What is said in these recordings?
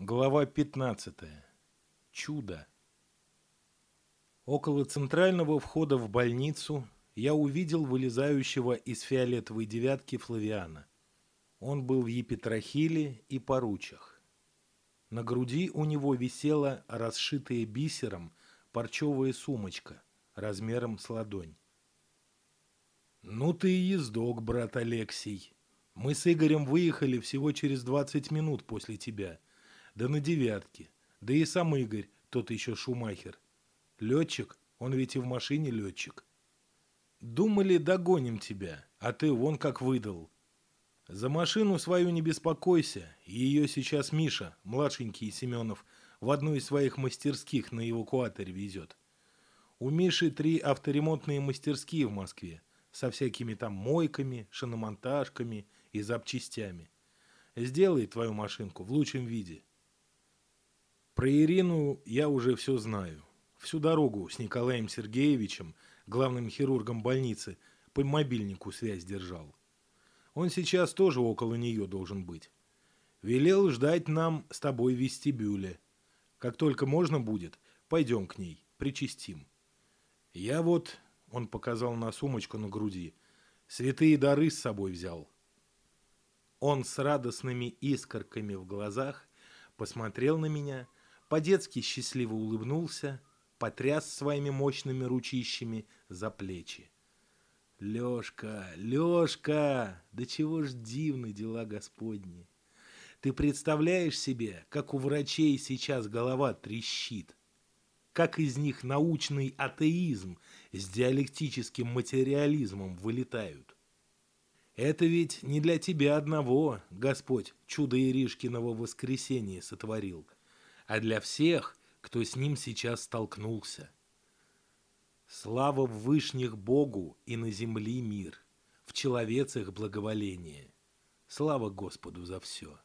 Глава 15. Чудо. Около центрального входа в больницу я увидел вылезающего из фиолетовой девятки Флавиана. Он был в епитрахиле и поручах. На груди у него висела расшитая бисером парчевая сумочка размером с ладонь. «Ну ты и ездок, брат Алексей. Мы с Игорем выехали всего через 20 минут после тебя» да на девятке. Да и сам Игорь, тот еще шумахер. Летчик, он ведь и в машине летчик. Думали, догоним тебя, а ты вон как выдал. За машину свою не беспокойся, ее сейчас Миша, младшенький Семенов, в одну из своих мастерских на эвакуаторе везет. У Миши три авторемонтные мастерские в Москве, со всякими там мойками, шиномонтажками и запчастями. Сделай твою машинку в лучшем виде. Про Ирину я уже все знаю. Всю дорогу с Николаем Сергеевичем, главным хирургом больницы, по мобильнику связь держал. Он сейчас тоже около нее должен быть. Велел ждать нам с тобой в вестибюле. Как только можно будет, пойдем к ней, причастим. Я вот, он показал на сумочку на груди, святые дары с собой взял. Он с радостными искорками в глазах посмотрел на меня по-детски счастливо улыбнулся, потряс своими мощными ручищами за плечи. «Лешка, Лешка, да чего ж дивны дела Господни! Ты представляешь себе, как у врачей сейчас голова трещит? Как из них научный атеизм с диалектическим материализмом вылетают? Это ведь не для тебя одного Господь чудо Иришкиного воскресения сотворил – а для всех, кто с ним сейчас столкнулся. Слава в вышних Богу и на земли мир, в человецах благоволение. Слава Господу за все.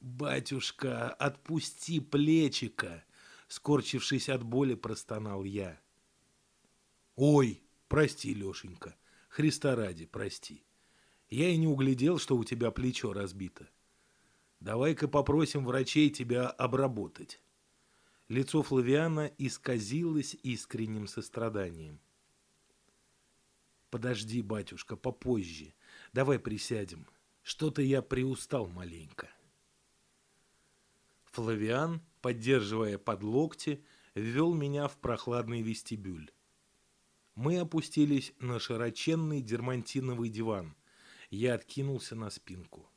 «Батюшка, отпусти плечика!» Скорчившись от боли, простонал я. «Ой, прости, Лешенька, Христа ради, прости. Я и не углядел, что у тебя плечо разбито. Давай-ка попросим врачей тебя обработать. Лицо Флавиана исказилось искренним состраданием. Подожди, батюшка, попозже. Давай присядем. Что-то я приустал маленько. Флавиан, поддерживая под локти, ввел меня в прохладный вестибюль. Мы опустились на широченный дермантиновый диван. Я откинулся на спинку.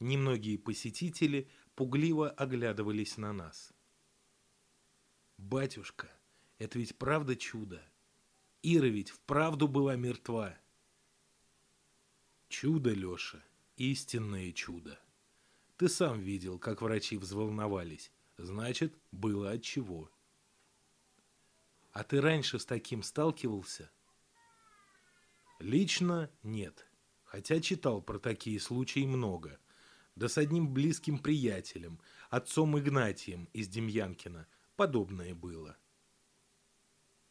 Немногие посетители пугливо оглядывались на нас. «Батюшка, это ведь правда чудо? Ира ведь вправду была мертва». «Чудо, Леша, истинное чудо. Ты сам видел, как врачи взволновались. Значит, было от чего». «А ты раньше с таким сталкивался?» «Лично нет, хотя читал про такие случаи много» да с одним близким приятелем, отцом Игнатием из Демьянкина, подобное было.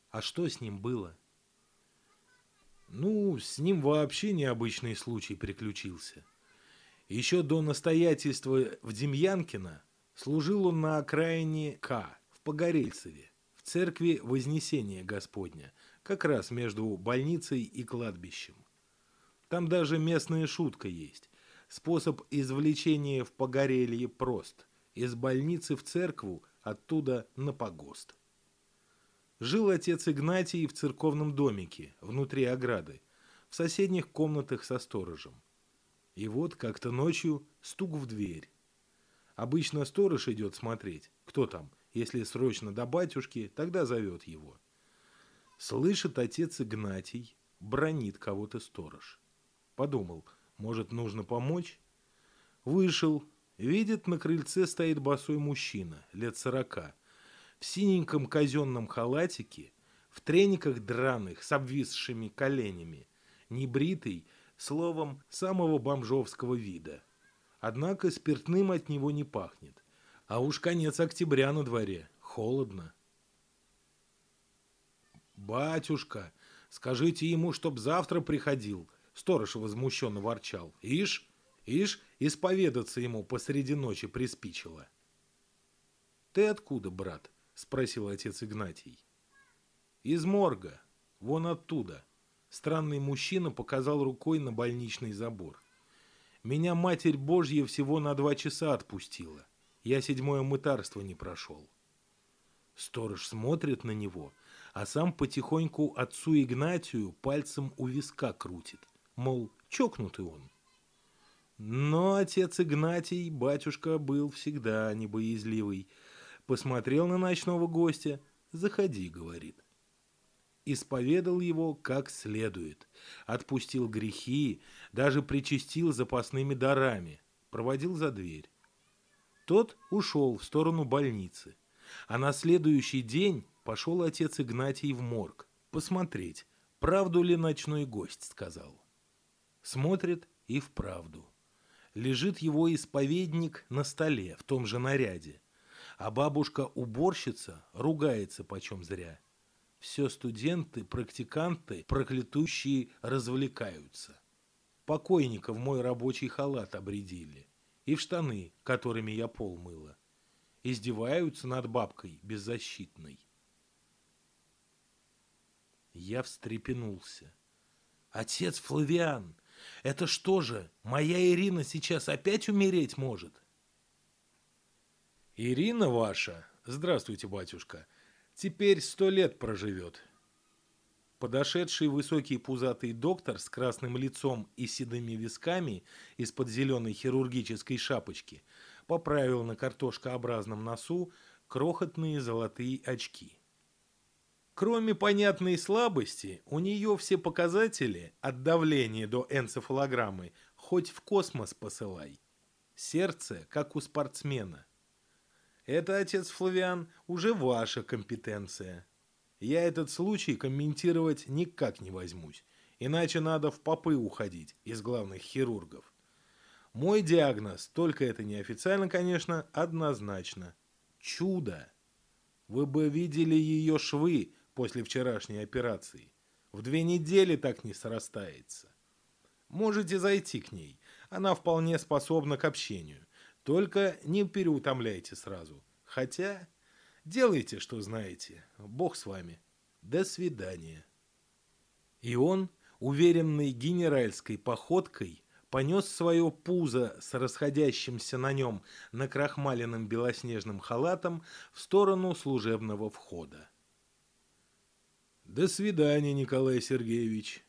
А что с ним было? Ну, с ним вообще необычный случай приключился. Еще до настоятельства в Демьянкино служил он на окраине К, в Погорельцеве, в церкви Вознесения Господня, как раз между больницей и кладбищем. Там даже местная шутка есть. Способ извлечения в погорелье прост. Из больницы в церкву, оттуда на погост. Жил отец Игнатий в церковном домике, внутри ограды, в соседних комнатах со сторожем. И вот как-то ночью стук в дверь. Обычно сторож идет смотреть, кто там. Если срочно до батюшки, тогда зовет его. Слышит отец Игнатий, бронит кого-то сторож. Подумал – может, нужно помочь? Вышел. Видит, на крыльце стоит босой мужчина, лет сорока. В синеньком казенном халатике, в трениках драных, с обвисшими коленями. Небритый, словом, самого бомжовского вида. Однако спиртным от него не пахнет. А уж конец октября на дворе. Холодно. «Батюшка, скажите ему, чтоб завтра приходил», Сторож возмущенно ворчал. «Ишь, Ишь, исповедаться ему посреди ночи приспичило. «Ты откуда, брат?» — спросил отец Игнатий. «Из морга. Вон оттуда». Странный мужчина показал рукой на больничный забор. «Меня Матерь Божья всего на два часа отпустила. Я седьмое мытарство не прошел». Сторож смотрит на него, а сам потихоньку отцу Игнатию пальцем у виска крутит. Мол, чокнутый он. Но отец Игнатий, батюшка, был всегда небоязливый. Посмотрел на ночного гостя. «Заходи», — говорит. Исповедал его как следует. Отпустил грехи, даже причастил запасными дарами. Проводил за дверь. Тот ушел в сторону больницы. А на следующий день пошел отец Игнатий в морг. Посмотреть, правду ли ночной гость сказал. Смотрит и вправду лежит его исповедник на столе в том же наряде, а бабушка-уборщица ругается почем зря. Все студенты, практиканты, проклятущие развлекаются. Покойника в мой рабочий халат обредили и в штаны, которыми я пол мыла. Издеваются над бабкой беззащитной. Я встрепенулся. «Отец Флавиан, это что же, моя Ирина сейчас опять умереть может? Ирина ваша, здравствуйте, батюшка, теперь сто лет проживет. Подошедший высокий пузатый доктор с красным лицом и седыми висками из-под зеленой хирургической шапочки поправил на картошкообразном носу крохотные золотые очки. Кроме понятной слабости, у нее все показатели от давления до энцефалограммы хоть в космос посылай. Сердце, как у спортсмена. Это, отец Флавиан, уже ваша компетенция. Я этот случай комментировать никак не возьмусь, иначе надо в попы уходить из главных хирургов. Мой диагноз, только это неофициально, конечно, однозначно. Чудо! Вы бы видели ее швы, после вчерашней операции. В две недели так не срастается. Можете зайти к ней. Она вполне способна к общению. Только не переутомляйте сразу. Хотя делайте, что знаете. Бог с вами. До свидания. И он, уверенной генеральской походкой, понес свое пузо с расходящимся на нем накрахмаленным белоснежным халатом в сторону служебного входа. До свидания, Николай Сергеевич.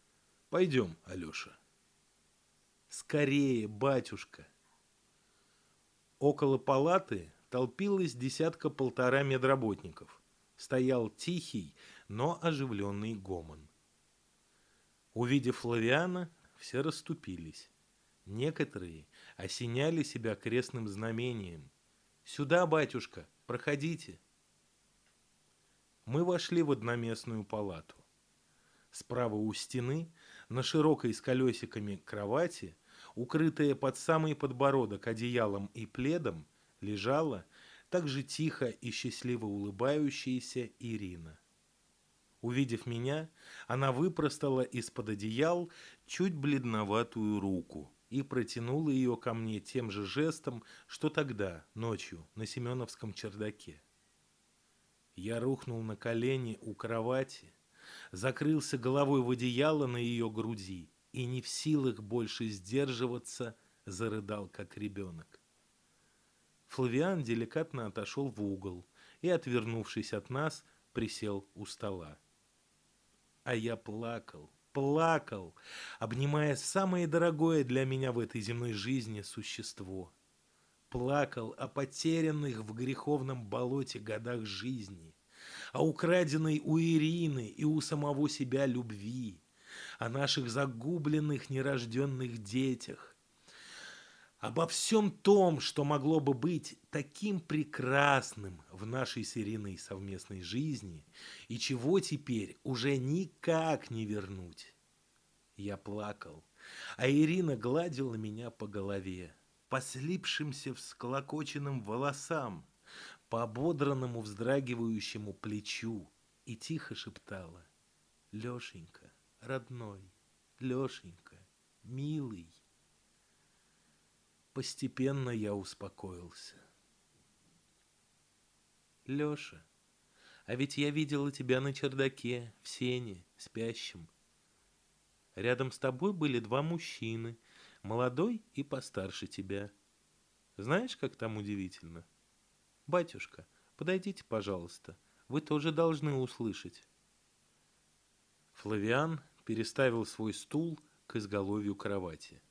Пойдем, Алеша. Скорее, батюшка. Около палаты толпилось десятка-полтора медработников. Стоял тихий, но оживленный гомон. Увидев Флавиана, все расступились. Некоторые осеняли себя крестным знамением. «Сюда, батюшка, проходите!» Мы вошли в одноместную палату. Справа у стены, на широкой с колесиками кровати, укрытая под самый подбородок одеялом и пледом, лежала так же тихо и счастливо улыбающаяся Ирина. Увидев меня, она выпростала из-под одеял чуть бледноватую руку и протянула ее ко мне тем же жестом, что тогда, ночью, на Семеновском чердаке. Я рухнул на колени у кровати, закрылся головой в одеяло на ее груди и не в силах больше сдерживаться, зарыдал, как ребенок. Флавиан деликатно отошел в угол и, отвернувшись от нас, присел у стола. А я плакал, плакал, обнимая самое дорогое для меня в этой земной жизни существо — плакал о потерянных в греховном болоте годах жизни, о украденной у Ирины и у самого себя любви, о наших загубленных нерожденных детях, обо всем том, что могло бы быть таким прекрасным в нашей с Ириной совместной жизни и чего теперь уже никак не вернуть. Я плакал, а Ирина гладила меня по голове по слипшимся всклокоченным волосам, по ободранному вздрагивающему плечу и тихо шептала «Лешенька, родной, Лешенька, милый». Постепенно я успокоился. Лёша, а ведь я видела тебя на чердаке, в сене, спящим. Рядом с тобой были два мужчины, молодой и постарше тебя. Знаешь, как там удивительно? Батюшка, подойдите, пожалуйста, вы тоже должны услышать. Флавиан переставил свой стул к изголовью кровати.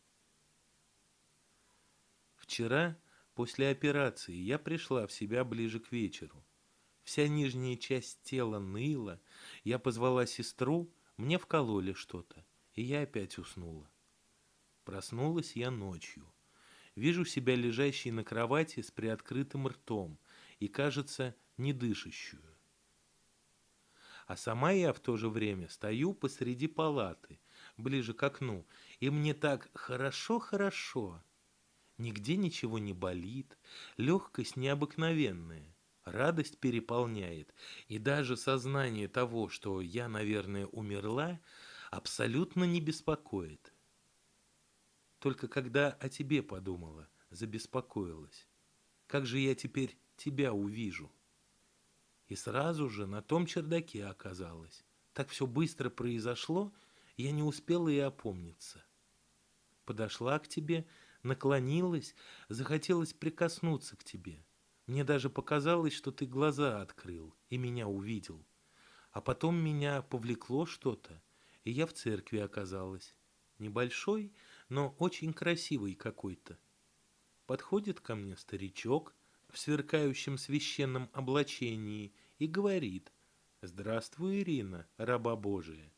Вчера, после операции, я пришла в себя ближе к вечеру. Вся нижняя часть тела ныла. Я позвала сестру, мне вкололи что-то, и я опять уснула. Проснулась я ночью. Вижу себя лежащей на кровати с приоткрытым ртом и, кажется, не дышащую. А сама я в то же время стою посреди палаты, ближе к окну, и мне так хорошо-хорошо. Нигде ничего не болит, легкость необыкновенная, радость переполняет, и даже сознание того, что я, наверное, умерла, абсолютно не беспокоит. Только когда о тебе подумала, забеспокоилась. Как же я теперь тебя увижу? И сразу же на том чердаке оказалась. Так все быстро произошло, я не успела и опомниться. Подошла к тебе, наклонилась, захотелось прикоснуться к тебе. Мне даже показалось, что ты глаза открыл и меня увидел. А потом меня повлекло что-то, и я в церкви оказалась. Небольшой, но очень красивый какой-то. Подходит ко мне старичок в сверкающем священном облачении и говорит «Здравствуй, Ирина, раба Божия».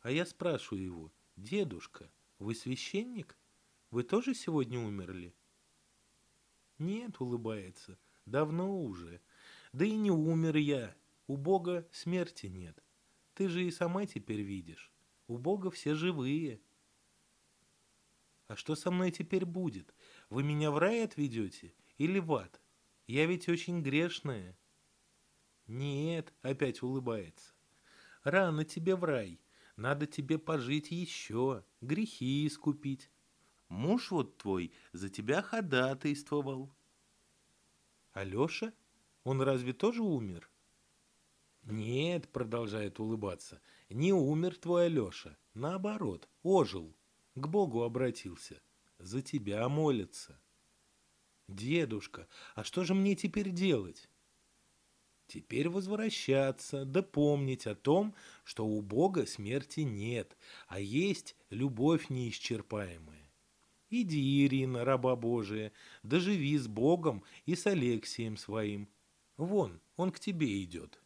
А я спрашиваю его «Дедушка, вы священник?» Вы тоже сегодня умерли? Нет, улыбается. Давно уже. Да и не умер я. У Бога смерти нет. Ты же и сама теперь видишь. У Бога все живые. А что со мной теперь будет? Вы меня в рай отведете или в ад? Я ведь очень грешная. Нет, опять улыбается. Рано тебе в рай. Надо тебе пожить еще, грехи искупить. Муж вот твой за тебя ходатайствовал. Алеша? Он разве тоже умер? Нет, продолжает улыбаться, не умер твой Алеша. Наоборот, ожил, к Богу обратился. За тебя молится. Дедушка, а что же мне теперь делать? Теперь возвращаться, да помнить о том, что у Бога смерти нет, а есть любовь неисчерпаемая. Иди, Ирина, раба Божия, доживи с Богом и с Алексием своим. Вон, он к тебе идет.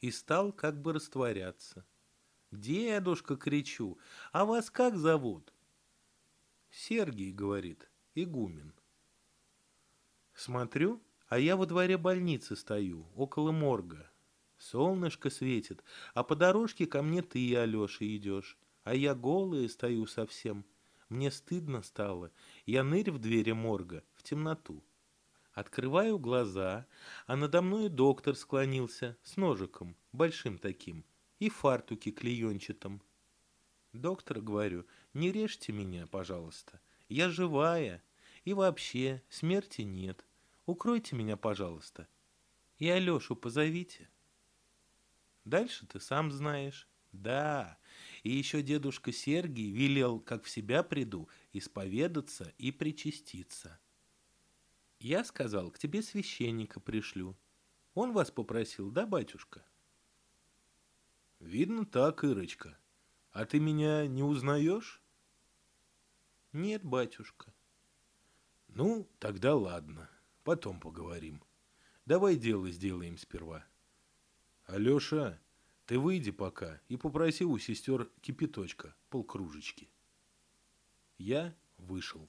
И стал как бы растворяться. «Дедушка!» — кричу. «А вас как зовут?» «Сергий», — говорит, — «игумен». Смотрю, а я во дворе больницы стою, около морга. Солнышко светит, а по дорожке ко мне ты, Алеша, идешь, а я голая стою совсем, мне стыдно стало. Я нырь в двери морга, в темноту. Открываю глаза, а надо мной доктор склонился с ножиком, большим таким, и фартуки клеенчатым. Доктор, говорю, не режьте меня, пожалуйста. Я живая. И вообще, смерти нет. Укройте меня, пожалуйста. И Алешу позовите. Дальше ты сам знаешь. Да, и еще дедушка Сергий велел, как в себя приду, исповедаться и причаститься. Я сказал, к тебе священника пришлю. Он вас попросил, да, батюшка? Видно так, Ирочка. А ты меня не узнаешь? Нет, батюшка. Ну, тогда ладно, потом поговорим. Давай дело сделаем сперва. Алеша, ты выйди пока и попроси у сестер кипяточка, полкружечки. Я вышел.